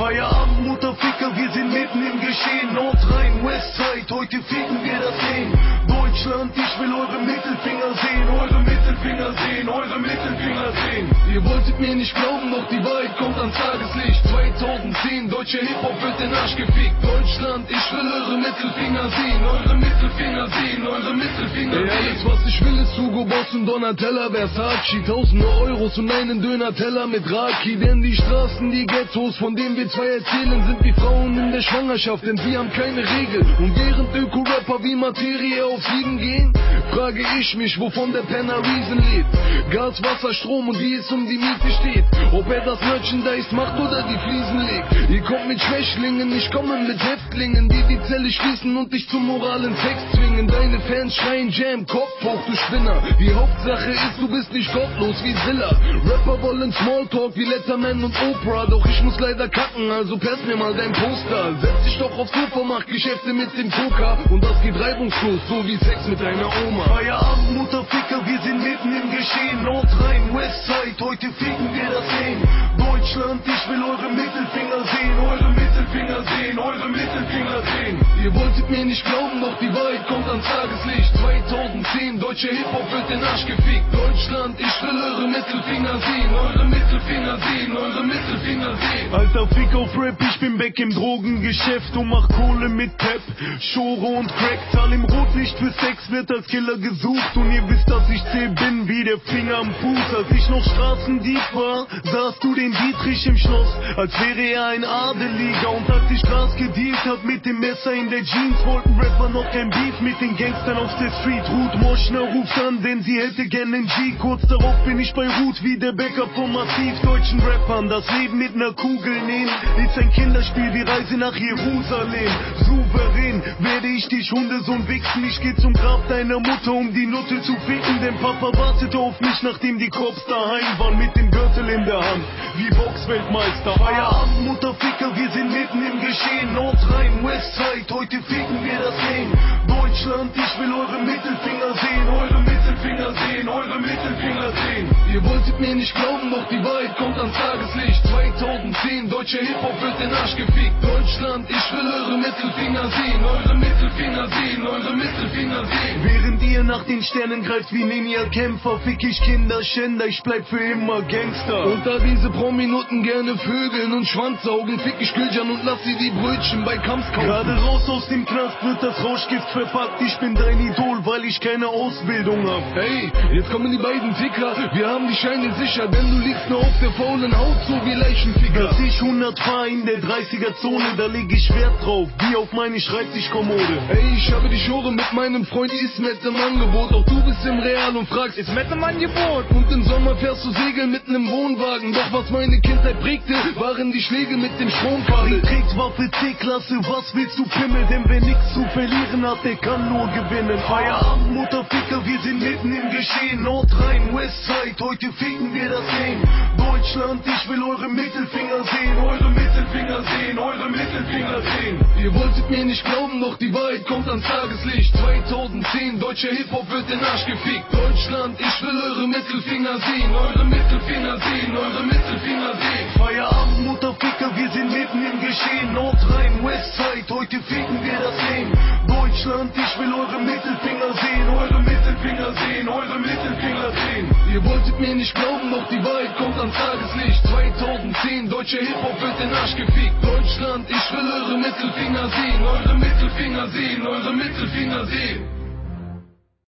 Feierabend, Mutterficker, wir sind mitten im Geschehen. Nordrhein, Westside, heute ficken wir das Leben. Deutschland, ich will eure Mittelfinger sehen, eure Mittelfinger sehen, eure Mittelfinger sehen. Ihr wolltet mir nicht glauben, doch die Wahrheit kommt. 2010, deutsche Hip-Hop wird den Arsch gefickt. Deutschland, ich will eure Mittelfinger sehen, eure Mittelfinger sehen, eure Mittelfinger Ey, sehen. alles was ich will ist Hugo Boss und Donatella Versace. Tausende Euros und einen Döner-Teller mit Raki. Denn die Straßen, die Ghettos, von denen wir zwei erzählen Sind wie Frauen in der Schwangerschaft, denn sie haben keine Regel. Und während Öko-Rapper wie Materie auf Siegen gehen Frage ich mich, wovon der Penner Reason lebt. Gas, Wasser, Strom und wie es um die Miete steht. Ob er das Merchandise macht oder die Fliesen legt. Ihr kommt mit Schwächlingen, ich komme mit Häftlingen Die die Zelle schließen und dich zum moralen Sex zwingen. Deine Fans schreien Jam, Kopf hoch, du Spinner. Die Hauptsache ist, du bist nicht gottlos wie Zilla. Rapper wollen Smalltalk wie Letterman und Oprah. Doch ich muss leider kacken, also pass mir mal dein Poster. Setz dich doch aufs Sofa, mach Geschäfte mit dem Coca Und das geht reibungslos, so wie Sex mit deiner Oma. Feierabend, Mutterficker, wir sind mitten im Geschehen. Nordrhein, Westside, heute ficken wir das Leben. Deutschland, ich 110. Ihr wolltet mir nicht glauben, doch die Wahrheit kommt ans Tageslicht. 2010 deutsche Hip-Hop wird den Arsch gefickt Deutschland, ich will eure Mittelfinger sehen Eure Mittelfinger sehen, eure Mittelfinger sehen Alter Fick auf Rap, ich bin back im Drogengeschäft und mach Kohle mit Pep, Schore und Crack. Zahl im Rotlicht für Sex wird als Killer gesucht und ihr wisst, dass ich zäh bin wie der Finger am Fuß. Als ich noch Straßendieb war, sahst du den Dietrich im Schloss, als wäre er ein Adeliger. Und als ich Gras gedealt hab mit dem Messer in der Jeans, wollten Rapper noch kein Beef mit den Gangstern auf der Street. Ruth Moschner ruft an, denn sie hätte gern einen G. Kurz darauf bin ich bei Ruth wie der Bäcker von massiv deutschen Rappern. Das Leben mit ner Kugel nehmen ist ein Kinderspiel wie Reise nach Jerusalem. Souverän werde ich dich Hundesohn wichsen. Ich geh zum Grab deiner Mutter, um die Nutte zu ficken. Denn Papa wartet auf mich, nachdem die Cops daheim waren mit dem Gürtel in der Hand. Wie Boxweltmeister. Feierabend, Mutterficker, wir sind mitten im Geschehen. Nordrhein, Westside, heute ficken wir das Leben. Deutschland, ich will eure Mittelfinger sehen, Ihr wolltet mir nicht glauben, doch die Wahrheit kommt ans Tageslicht 2010, deutsche Hip-Hop wird den Arsch gefickt Deutschland, ich will eure Mittelfinger sehen Eure Mittelfinger sehen, eure Mittelfinger sehen Während ihr nach den Sternen greift wie Ninja-Kämpfer, fick ich Kinderschänder, ich bleib für immer Gangster. Und da diese Prominuten gerne vögeln und Schwanzaugen, fick ich Gülcan und lass sie die Brötchen bei Kamps kaufen Gerade raus aus dem Knast wird das Rauschgift verpackt. Ich bin dein Idol, weil ich keine Ausbildung hab. Hey, jetzt kommen die beiden Ficker, wir haben die Scheine sicher, denn du liegst nur auf der faulen Haut, so wie Leichenficker. Dass ich 100 fahr in der 30er Zone, da leg ich Wert drauf, wie auf meine Schreibtischkommode. Ey, ich habe die Schore mit meinem Freund Ismet im Angebot, doch du bist im Real und fragst, Ist mit im Angebot. Und im Sommer fährst du Segeln mit nem Wohnwagen. Doch was meine Kindheit prägte, waren die Schläge mit dem Stromkabel. trägt Waffe C-Klasse, was willst du Pimmel? Denn wer nix zu verlieren hat, der kann nur gewinnen. Feierabend, Mutterficker, wir sind mitten im Geschehen. Nordrhein, Westside, heute ficken wir das Leben. Deutschland, ich will eure Mittelfinger sehen, eure Mittelfinger sehen, eure Mittelfinger sehen. Ihr wolltet mir nicht glauben, doch die Wahrheit kommt ans Tageslicht 2010, deutscher Hip-Hop wird den Arsch gefickt Deutschland, ich will eure Mittelfinger sehen Eure Mittelfinger sehen, eure Mittelfinger sehen Feierabend, Mutterficker, wir sind mitten im Geschehen. Nordrhein, Westside, heute ficken Ihr wolltet mir nicht glauben, doch die Wahrheit kommt ans Tageslicht. 2010, deutscher Hip-Hop wird den Arsch gefickt. Deutschland, ich will eure Mittelfinger sehen Eure Mittelfinger sehen, eure Mittelfinger sehen